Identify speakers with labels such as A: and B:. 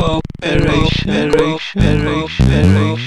A: cooperation, cooperation, cooperation,